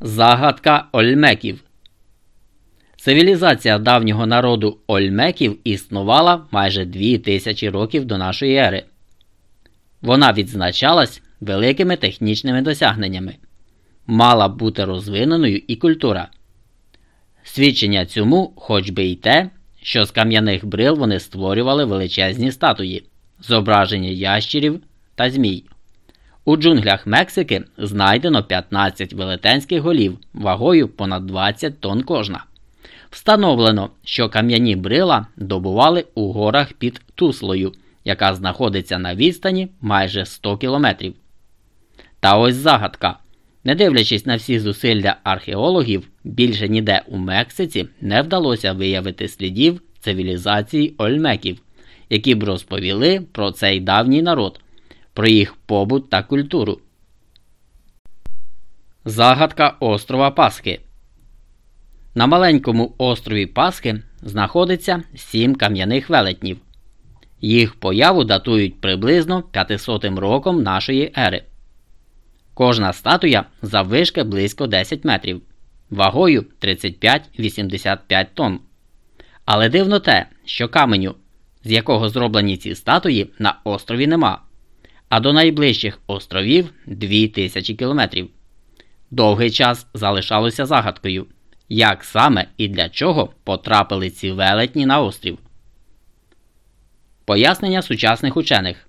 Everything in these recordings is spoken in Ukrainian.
Загадка Ольмеків. Цивілізація давнього народу Ольмеків існувала майже дві тисячі років до нашої ери. Вона відзначалась великими технічними досягненнями. Мала бути розвиненою і культура. Свідчення цьому хоч би й те, що з кам'яних брил вони створювали величезні статуї, зображення ящерів та змій. У джунглях Мексики знайдено 15 велетенських голів вагою понад 20 тонн кожна. Встановлено, що кам'яні брила добували у горах під Туслою, яка знаходиться на відстані майже 100 кілометрів. Та ось загадка. Не дивлячись на всі зусилля археологів, більше ніде у Мексиці не вдалося виявити слідів цивілізації ольмеків, які б розповіли про цей давній народ про їх побут та культуру. Загадка острова Пасхи. На маленькому острові Пасхи знаходиться сім кам'яних велетнів. Їх появу датують приблизно 500 роком нашої ери. Кожна статуя заввишки близько 10 метрів, вагою 35-85 тонн. Але дивно те, що каменю, з якого зроблені ці статуї, на острові нема а до найближчих островів 2000 кілометрів. Довгий час залишалося загадкою, як саме і для чого потрапили ці велетні на острів. Пояснення сучасних учених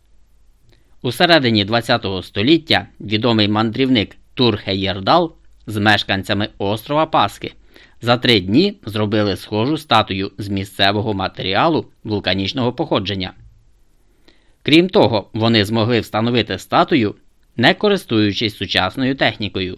у середині ХХ століття відомий мандрівник Тур Хеєрдал з мешканцями острова Пасхи за три дні зробили схожу статую з місцевого матеріалу вулканічного походження. Крім того, вони змогли встановити статую, не користуючись сучасною технікою.